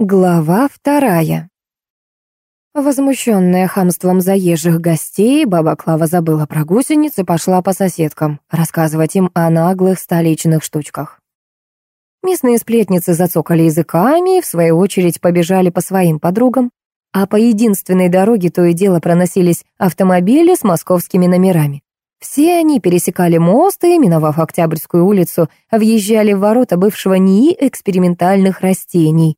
Глава вторая. Возмущенная хамством заезжих гостей, баба Клава забыла про гусениц и пошла по соседкам рассказывать им о наглых столичных штучках. Местные сплетницы зацокали языками и, в свою очередь, побежали по своим подругам, а по единственной дороге то и дело проносились автомобили с московскими номерами. Все они пересекали мост и, миновав Октябрьскую улицу, въезжали в ворота бывшего НИИ экспериментальных растений,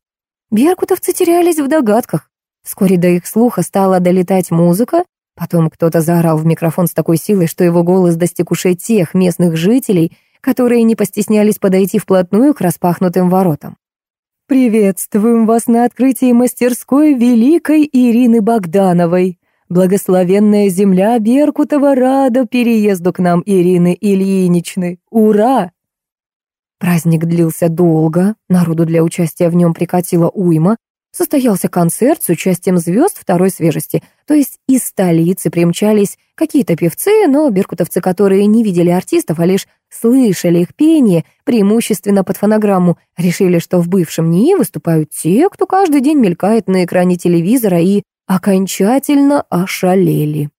Беркутовцы терялись в догадках. Вскоре до их слуха стала долетать музыка, потом кто-то заорал в микрофон с такой силой, что его голос достиг ушей тех местных жителей, которые не постеснялись подойти вплотную к распахнутым воротам. «Приветствуем вас на открытии мастерской великой Ирины Богдановой. Благословенная земля Беркутова рада переезду к нам Ирины Ильиничны. Ура!» Праздник длился долго, народу для участия в нем прикатило уйма, состоялся концерт с участием звезд второй свежести, то есть из столицы примчались какие-то певцы, но беркутовцы, которые не видели артистов, а лишь слышали их пение, преимущественно под фонограмму, решили, что в бывшем НИИ выступают те, кто каждый день мелькает на экране телевизора и окончательно ошалели.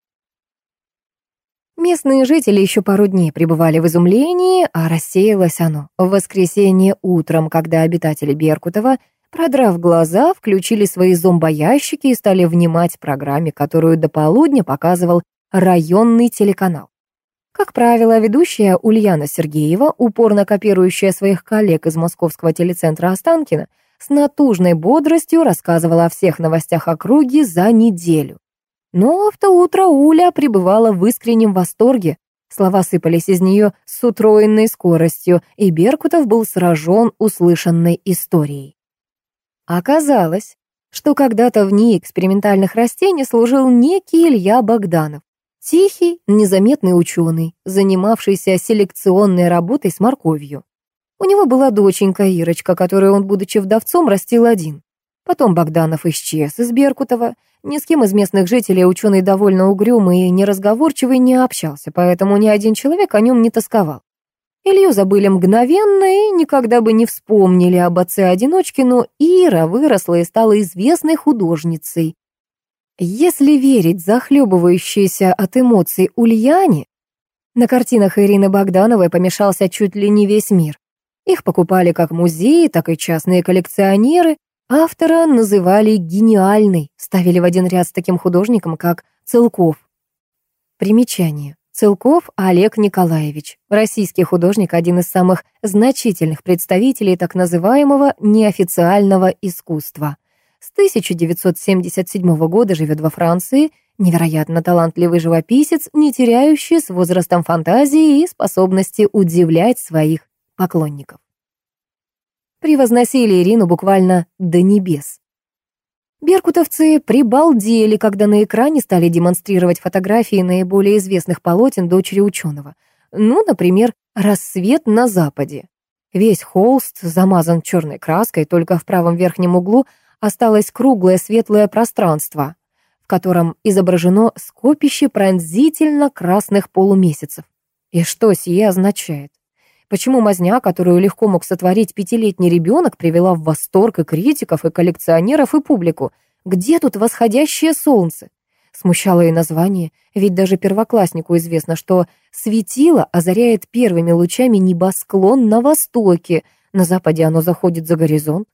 Местные жители еще пару дней пребывали в изумлении, а рассеялось оно в воскресенье утром, когда обитатели Беркутова, продрав глаза, включили свои зомбоящики и стали внимать программе, которую до полудня показывал районный телеканал. Как правило, ведущая Ульяна Сергеева, упорно копирующая своих коллег из московского телецентра Останкина, с натужной бодростью рассказывала о всех новостях округи за неделю. Но в то утро Уля пребывала в искреннем восторге. Слова сыпались из нее с утроенной скоростью, и Беркутов был сражен услышанной историей. Оказалось, что когда-то в ней экспериментальных растений служил некий Илья Богданов, тихий, незаметный ученый, занимавшийся селекционной работой с морковью. У него была доченька Ирочка, которую он, будучи вдовцом, растил один. Потом Богданов исчез из Беркутова. Ни с кем из местных жителей ученый довольно угрюмый и неразговорчивый не общался, поэтому ни один человек о нем не тосковал. Илью забыли мгновенно и никогда бы не вспомнили об отце-одиночке, но Ира выросла и стала известной художницей. Если верить захлебывающейся от эмоций Ульяне, на картинах Ирины Богдановой помешался чуть ли не весь мир. Их покупали как музеи, так и частные коллекционеры, Автора называли гениальный, ставили в один ряд с таким художником, как Целков. Примечание. Целков Олег Николаевич, российский художник, один из самых значительных представителей так называемого неофициального искусства. С 1977 года живет во Франции, невероятно талантливый живописец, не теряющий с возрастом фантазии и способности удивлять своих поклонников превозносили Ирину буквально до небес. Беркутовцы прибалдели, когда на экране стали демонстрировать фотографии наиболее известных полотен дочери ученого. Ну, например, «Рассвет на западе». Весь холст замазан черной краской, только в правом верхнем углу осталось круглое светлое пространство, в котором изображено скопище пронзительно красных полумесяцев. И что сие означает? Почему мазня, которую легко мог сотворить пятилетний ребенок, привела в восторг и критиков, и коллекционеров, и публику? Где тут восходящее солнце? Смущало и название, ведь даже первокласснику известно, что светило озаряет первыми лучами небосклон на востоке, на западе оно заходит за горизонт.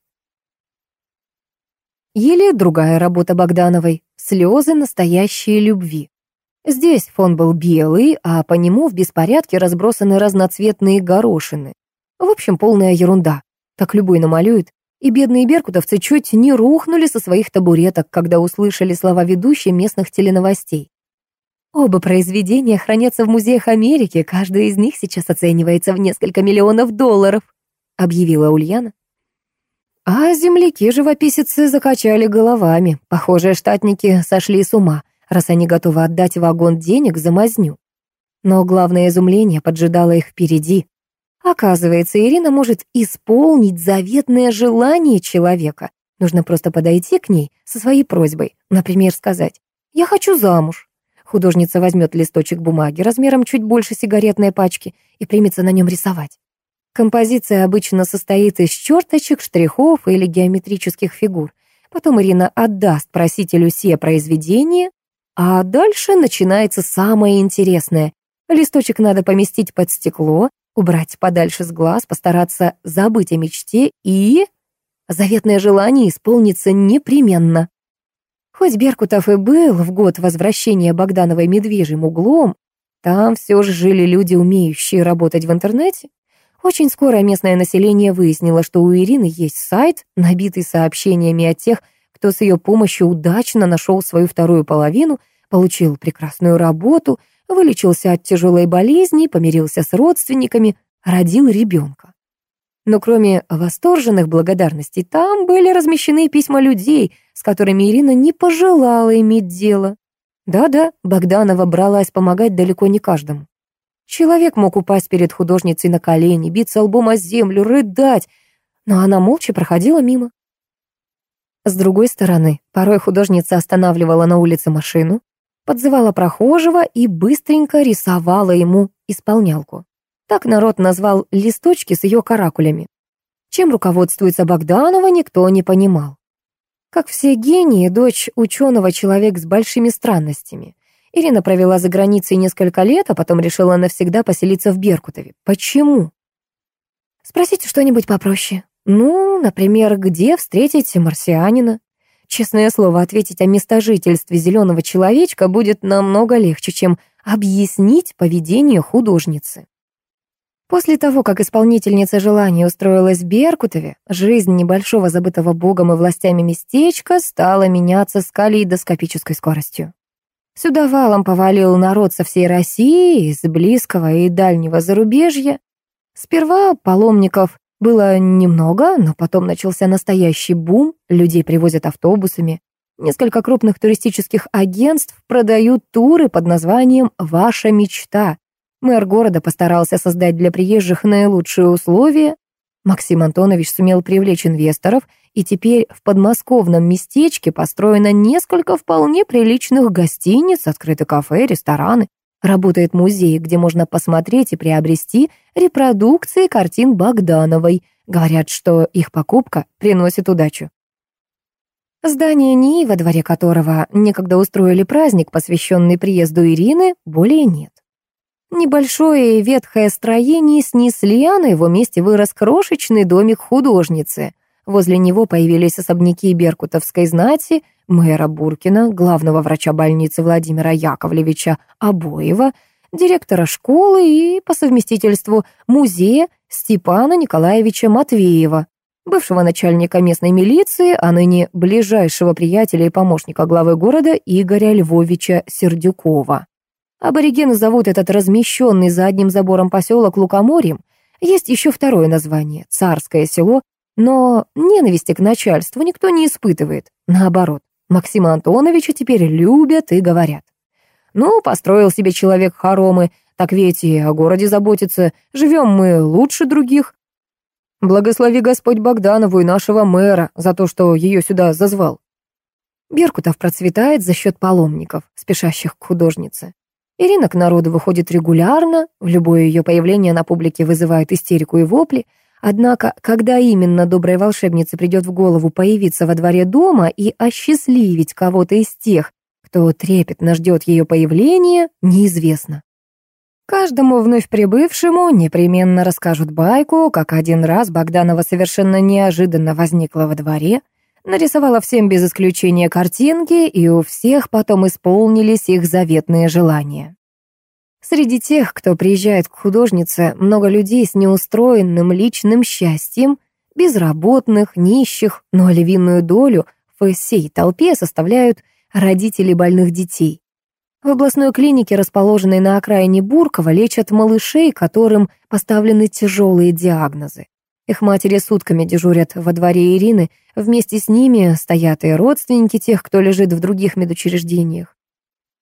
Или другая работа Богдановой «Слезы настоящей любви». Здесь фон был белый, а по нему в беспорядке разбросаны разноцветные горошины. В общем, полная ерунда. Так любой намалюет. И бедные беркутовцы чуть не рухнули со своих табуреток, когда услышали слова ведущей местных теленовостей. Оба произведения хранятся в музеях Америки, каждое из них сейчас оценивается в несколько миллионов долларов, объявила Ульяна. А земляки-живописицы закачали головами. Похоже, штатники сошли с ума раз они готовы отдать вагон денег за мазню. Но главное изумление поджидало их впереди. Оказывается, Ирина может исполнить заветное желание человека. Нужно просто подойти к ней со своей просьбой. Например, сказать «Я хочу замуж». Художница возьмет листочек бумаги размером чуть больше сигаретной пачки и примется на нем рисовать. Композиция обычно состоит из черточек, штрихов или геометрических фигур. Потом Ирина отдаст просителю все произведения, а дальше начинается самое интересное. Листочек надо поместить под стекло, убрать подальше с глаз, постараться забыть о мечте и... Заветное желание исполнится непременно. Хоть Беркутов и был в год возвращения Богдановой медвежьим углом, там все же жили люди, умеющие работать в интернете. Очень скоро местное население выяснило, что у Ирины есть сайт, набитый сообщениями от тех, кто с ее помощью удачно нашел свою вторую половину, получил прекрасную работу, вылечился от тяжелой болезни, помирился с родственниками, родил ребенка. Но кроме восторженных благодарностей, там были размещены письма людей, с которыми Ирина не пожелала иметь дело. Да-да, Богданова бралась помогать далеко не каждому. Человек мог упасть перед художницей на колени, биться лбом о землю, рыдать, но она молча проходила мимо. С другой стороны, порой художница останавливала на улице машину, подзывала прохожего и быстренько рисовала ему исполнялку. Так народ назвал листочки с ее каракулями. Чем руководствуется Богданова, никто не понимал. Как все гении, дочь ученого человек с большими странностями. Ирина провела за границей несколько лет, а потом решила навсегда поселиться в Беркутове. Почему? Спросите что-нибудь попроще. Ну, например, где встретить марсианина? Честное слово, ответить о местожительстве зеленого человечка будет намного легче, чем объяснить поведение художницы. После того, как исполнительница желания устроилась в Беркутове, жизнь небольшого забытого богом и властями местечка стала меняться с калейдоскопической скоростью. Сюда валом повалил народ со всей России, из близкого и дальнего зарубежья. Сперва паломников было немного, но потом начался настоящий бум, людей привозят автобусами. Несколько крупных туристических агентств продают туры под названием «Ваша мечта». Мэр города постарался создать для приезжих наилучшие условия. Максим Антонович сумел привлечь инвесторов и теперь в подмосковном местечке построено несколько вполне приличных гостиниц, открыты кафе, рестораны. Работает музей, где можно посмотреть и приобрести репродукции картин Богдановой. Говорят, что их покупка приносит удачу. Здание НИИ, во дворе которого некогда устроили праздник, посвященный приезду Ирины, более нет. Небольшое ветхое строение снесли, а на его месте вырос крошечный домик художницы. Возле него появились особняки беркутовской знати, мэра Буркина, главного врача больницы Владимира Яковлевича Обоева, директора школы и, по совместительству, музея Степана Николаевича Матвеева, бывшего начальника местной милиции, а ныне ближайшего приятеля и помощника главы города Игоря Львовича Сердюкова. Аборигены зовут этот размещенный за одним забором поселок Лукоморьем. Есть еще второе название — Царское село, но ненависти к начальству никто не испытывает. Наоборот, Максима Антоновича теперь любят и говорят. Ну, построил себе человек хоромы, так ведь и о городе заботится. Живем мы лучше других. Благослови Господь Богданову и нашего мэра за то, что ее сюда зазвал. Беркутов процветает за счет паломников, спешащих к художнице. Ирина к народу выходит регулярно, в любое ее появление на публике вызывает истерику и вопли, Однако, когда именно доброй волшебнице придет в голову появиться во дворе дома и осчастливить кого-то из тех, кто трепетно ждет ее появления, неизвестно. Каждому вновь прибывшему непременно расскажут байку, как один раз Богданова совершенно неожиданно возникла во дворе, нарисовала всем без исключения картинки, и у всех потом исполнились их заветные желания. Среди тех, кто приезжает к художнице, много людей с неустроенным личным счастьем, безработных, нищих, но львиную долю в всей толпе составляют родители больных детей. В областной клинике, расположенной на окраине Буркова, лечат малышей, которым поставлены тяжелые диагнозы. Их матери сутками дежурят во дворе Ирины, вместе с ними стоят и родственники тех, кто лежит в других медучреждениях.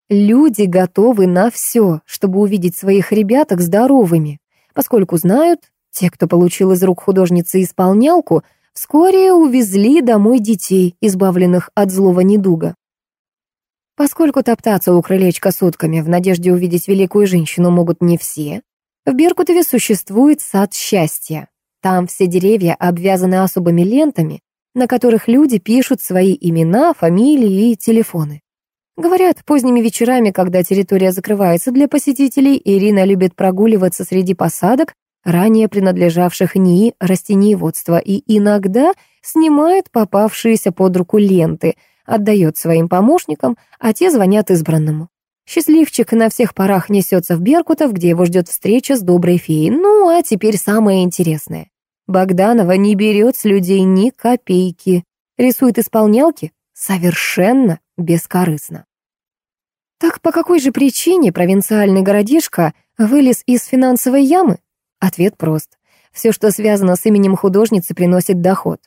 Люди готовы на все, чтобы увидеть своих ребяток здоровыми, поскольку знают, те, кто получил из рук художницы исполнялку, вскоре увезли домой детей, избавленных от злого недуга. Поскольку топтаться у крылечка сутками в надежде увидеть великую женщину могут не все, В Беркутове существует сад счастья. Там все деревья обвязаны особыми лентами, на которых люди пишут свои имена, фамилии и телефоны. Говорят, поздними вечерами, когда территория закрывается для посетителей, Ирина любит прогуливаться среди посадок, ранее принадлежавших НИИ растениеводства, и иногда снимает попавшиеся под руку ленты, отдает своим помощникам, а те звонят избранному. Счастливчик на всех парах несется в Беркутов, где его ждет встреча с доброй феей. Ну, а теперь самое интересное. Богданова не берет с людей ни копейки. Рисует исполнялки совершенно бескорыстно. Так по какой же причине провинциальный городишко вылез из финансовой ямы? Ответ прост. Все, что связано с именем художницы, приносит доход.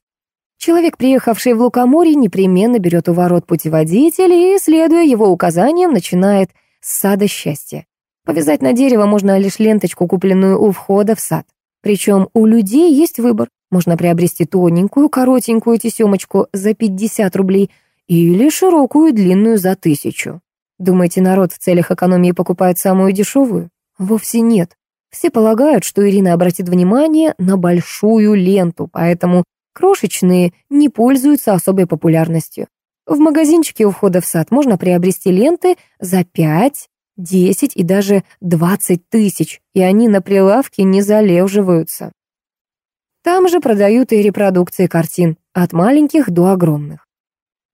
Человек, приехавший в Лукоморье, непременно берет у ворот путеводитель и, следуя его указаниям, начинает с сада счастья. Повязать на дерево можно лишь ленточку, купленную у входа в сад. Причем у людей есть выбор. Можно приобрести тоненькую, коротенькую тесемочку за 50 рублей или широкую, длинную за тысячу. Думаете, народ в целях экономии покупает самую дешевую? Вовсе нет. Все полагают, что Ирина обратит внимание на большую ленту, поэтому крошечные не пользуются особой популярностью. В магазинчике у входа в сад можно приобрести ленты за 5, 10 и даже 20 тысяч, и они на прилавке не залеживаются. Там же продают и репродукции картин, от маленьких до огромных.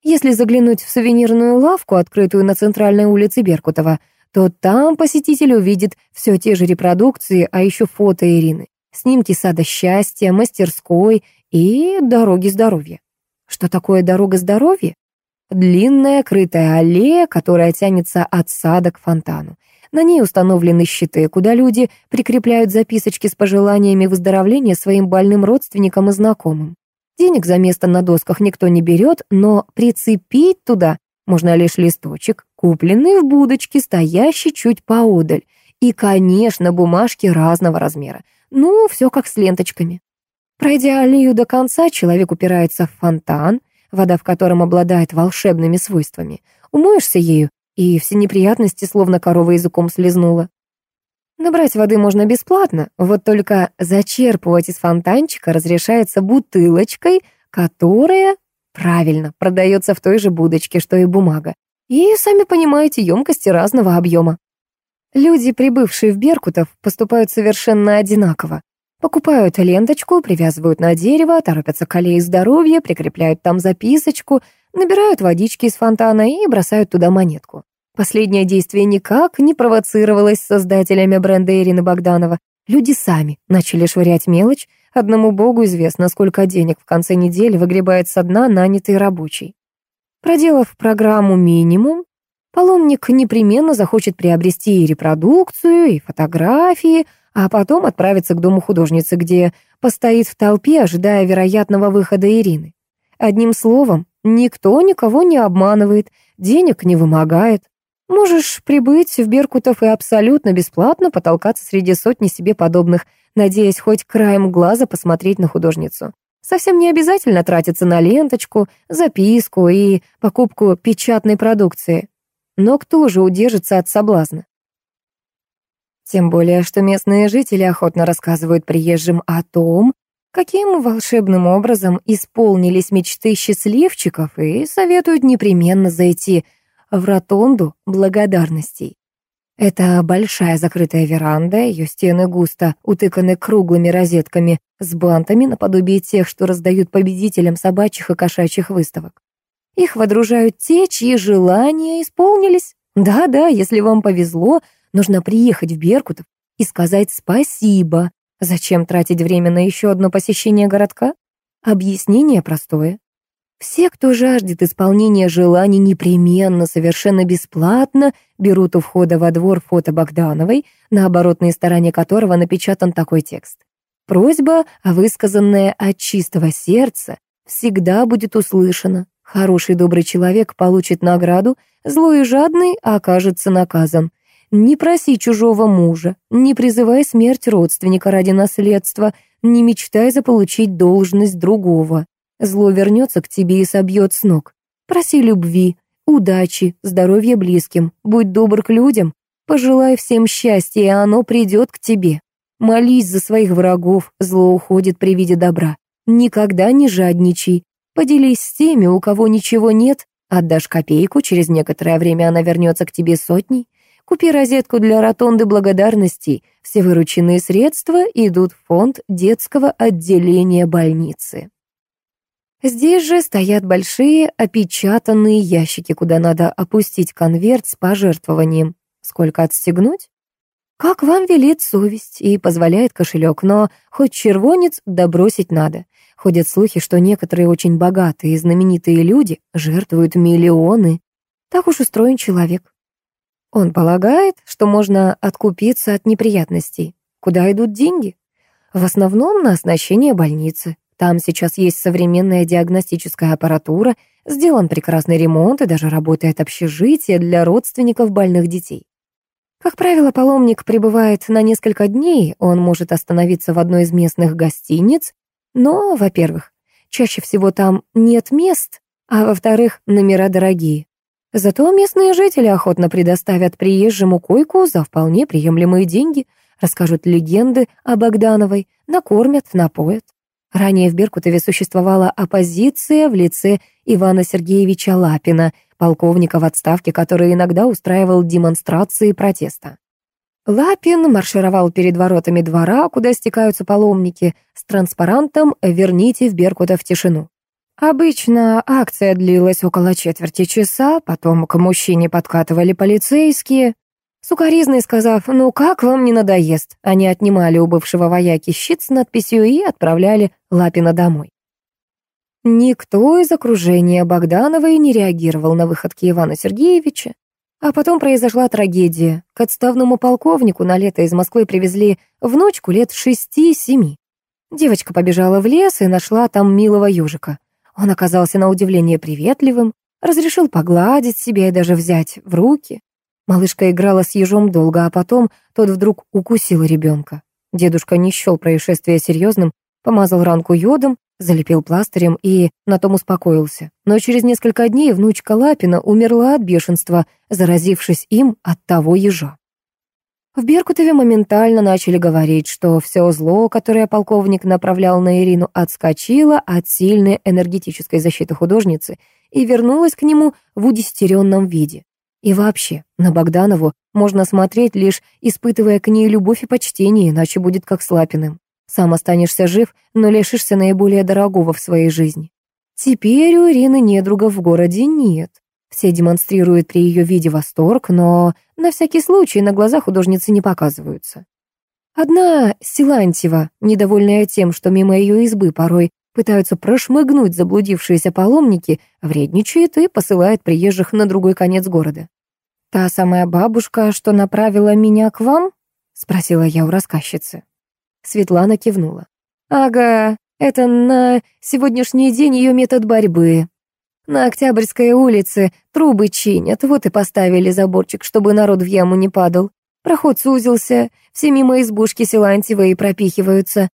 Если заглянуть в сувенирную лавку, открытую на центральной улице Беркутова, то там посетитель увидит все те же репродукции, а еще фото Ирины, снимки сада счастья, мастерской и дороги здоровья. Что такое дорога здоровья? Длинная крытая аллея, которая тянется от сада к фонтану. На ней установлены щиты, куда люди прикрепляют записочки с пожеланиями выздоровления своим больным родственникам и знакомым. Денег за место на досках никто не берет, но прицепить туда можно лишь листочек, купленный в будочке, стоящий чуть поодаль. И, конечно, бумажки разного размера. Ну, все как с ленточками. Пройдя аллею до конца, человек упирается в фонтан, вода в котором обладает волшебными свойствами. Умоешься ею, и все неприятности словно корова языком слезнула. Набрать воды можно бесплатно, вот только зачерпывать из фонтанчика разрешается бутылочкой, которая, правильно, продается в той же будочке, что и бумага. И, сами понимаете, емкости разного объема. Люди, прибывшие в Беркутов, поступают совершенно одинаково. Покупают ленточку, привязывают на дерево, торопятся к аллее здоровья, прикрепляют там записочку, набирают водички из фонтана и бросают туда монетку. Последнее действие никак не провоцировалось создателями бренда Ирины Богданова. Люди сами начали швырять мелочь. Одному богу известно, сколько денег в конце недели выгребает со дна нанятый рабочий. Проделав программу «Минимум», паломник непременно захочет приобрести и репродукцию, и фотографии, а потом отправиться к дому художницы, где постоит в толпе, ожидая вероятного выхода Ирины. Одним словом, никто никого не обманывает, денег не вымогает. Можешь прибыть в Беркутов и абсолютно бесплатно потолкаться среди сотни себе подобных, надеясь хоть краем глаза посмотреть на художницу. Совсем не обязательно тратиться на ленточку, записку и покупку печатной продукции. Но кто же удержится от соблазна? Тем более, что местные жители охотно рассказывают приезжим о том, каким волшебным образом исполнились мечты счастливчиков и советуют непременно зайти в ротонду благодарностей. Это большая закрытая веранда, ее стены густо утыканы круглыми розетками с бантами наподобие тех, что раздают победителям собачьих и кошачьих выставок. Их водружают те, чьи желания исполнились. Да-да, если вам повезло, нужно приехать в Беркутов и сказать спасибо. Зачем тратить время на еще одно посещение городка? Объяснение простое. Все, кто жаждет исполнения желаний непременно, совершенно бесплатно, берут у входа во двор фото Богдановой, на оборотной стороне которого напечатан такой текст. Просьба, высказанная от чистого сердца, всегда будет услышана. Хороший добрый человек получит награду, злой и жадный окажется наказан. Не проси чужого мужа, не призывай смерть родственника ради наследства, не мечтай заполучить должность другого. Зло вернется к тебе и собьет с ног. Проси любви, удачи, здоровья близким, будь добр к людям, пожелай всем счастья, и оно придет к тебе. Молись за своих врагов, зло уходит при виде добра. Никогда не жадничай. Поделись с теми, у кого ничего нет. Отдашь копейку, через некоторое время она вернется к тебе сотней. Купи розетку для ротонды благодарностей. Все вырученные средства идут в фонд детского отделения больницы. Здесь же стоят большие опечатанные ящики, куда надо опустить конверт с пожертвованием. Сколько отстегнуть? Как вам велит совесть и позволяет кошелек, но хоть червонец добросить надо. Ходят слухи, что некоторые очень богатые и знаменитые люди жертвуют миллионы. Так уж устроен человек. Он полагает, что можно откупиться от неприятностей. Куда идут деньги? В основном на оснащение больницы. Там сейчас есть современная диагностическая аппаратура, сделан прекрасный ремонт и даже работает общежитие для родственников больных детей. Как правило, паломник прибывает на несколько дней, он может остановиться в одной из местных гостиниц, но, во-первых, чаще всего там нет мест, а во-вторых, номера дорогие. Зато местные жители охотно предоставят приезжему койку за вполне приемлемые деньги, расскажут легенды о Богдановой, накормят, напоят. Ранее в Беркутове существовала оппозиция в лице Ивана Сергеевича Лапина, полковника в отставке, который иногда устраивал демонстрации протеста. Лапин маршировал перед воротами двора, куда стекаются паломники, с транспарантом «Верните в Беркутов тишину». Обычно акция длилась около четверти часа, потом к мужчине подкатывали полицейские. Сукаризный сказав «Ну как вам не надоест?», они отнимали у бывшего вояки щит с надписью и отправляли Лапина домой. Никто из окружения Богдановой не реагировал на выходки Ивана Сергеевича. А потом произошла трагедия. К отставному полковнику на лето из Москвы привезли внучку лет шести-семи. Девочка побежала в лес и нашла там милого ежика. Он оказался на удивление приветливым, разрешил погладить себя и даже взять в руки. Малышка играла с ежом долго, а потом тот вдруг укусил ребенка. Дедушка не счел происшествие серьезным, помазал ранку йодом, залепил пластырем и на том успокоился. Но через несколько дней внучка Лапина умерла от бешенства, заразившись им от того ежа. В Беркутове моментально начали говорить, что все зло, которое полковник направлял на Ирину, отскочило от сильной энергетической защиты художницы и вернулось к нему в удестеренном виде. И вообще, на Богданову можно смотреть, лишь испытывая к ней любовь и почтение, иначе будет как с Лапиным. Сам останешься жив, но лишишься наиболее дорогого в своей жизни. Теперь у Ирины недругов в городе нет. Все демонстрируют при ее виде восторг, но на всякий случай на глаза художницы не показываются. Одна Силантьева, недовольная тем, что мимо ее избы порой пытаются прошмыгнуть заблудившиеся паломники, вредничает и посылает приезжих на другой конец города. «Та самая бабушка, что направила меня к вам?» — спросила я у рассказчицы. Светлана кивнула. «Ага, это на сегодняшний день ее метод борьбы. На Октябрьской улице трубы чинят, вот и поставили заборчик, чтобы народ в яму не падал. Проход сузился, все мимо избушки Силантьевой пропихиваются.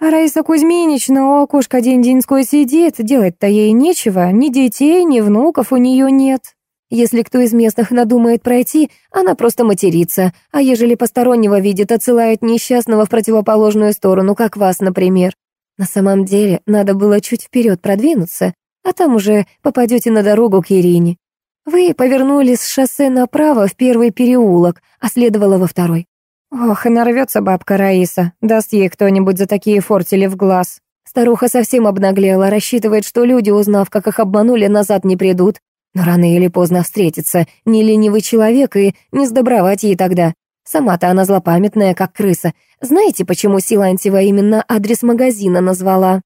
А Раиса Кузьминична у окошка день-деньской сидит, делать-то ей нечего, ни детей, ни внуков у нее нет. Если кто из местных надумает пройти, она просто матерится, а ежели постороннего видит, отсылает несчастного в противоположную сторону, как вас, например. На самом деле, надо было чуть вперед продвинуться, а там уже попадете на дорогу к Ирине. Вы повернули с шоссе направо в первый переулок, а следовало во второй. Ох, и нарвется бабка Раиса, даст ей кто-нибудь за такие фортили в глаз. Старуха совсем обнаглела, рассчитывает, что люди, узнав, как их обманули, назад не придут. Но рано или поздно встретится не ленивый человек и не сдобровать ей тогда. Сама-то она злопамятная, как крыса. Знаете, почему Силантьева именно адрес магазина назвала?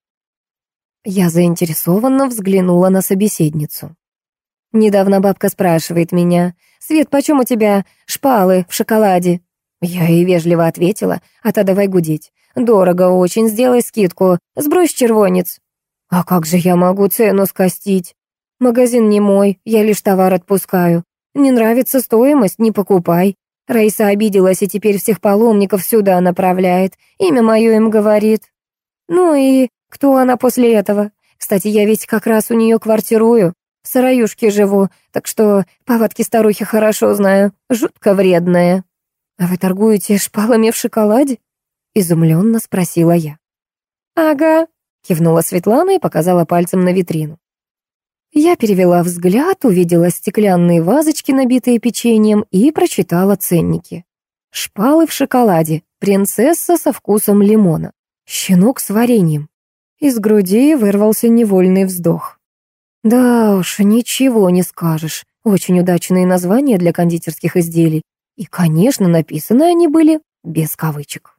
Я заинтересованно взглянула на собеседницу. Недавно бабка спрашивает меня, «Свет, почем у тебя шпалы в шоколаде?» Я ей вежливо ответила, «А то давай гудеть. Дорого очень, сделай скидку, сбрось червонец». «А как же я могу цену скостить? Магазин не мой, я лишь товар отпускаю. Не нравится стоимость, не покупай». Раиса обиделась и теперь всех паломников сюда направляет, имя мое им говорит. Ну и кто она после этого? Кстати, я ведь как раз у нее квартирую. В сараюшке живу, так что повадки старухи хорошо знаю. Жутко вредная. А вы торгуете шпалами в шоколаде? — изумленно спросила я. «Ага», — кивнула Светлана и показала пальцем на витрину. Я перевела взгляд, увидела стеклянные вазочки, набитые печеньем, и прочитала ценники. Шпалы в шоколаде, принцесса со вкусом лимона, щенок с вареньем. Из груди вырвался невольный вздох. Да уж, ничего не скажешь. Очень удачные названия для кондитерских изделий. И, конечно, написаны они были без кавычек.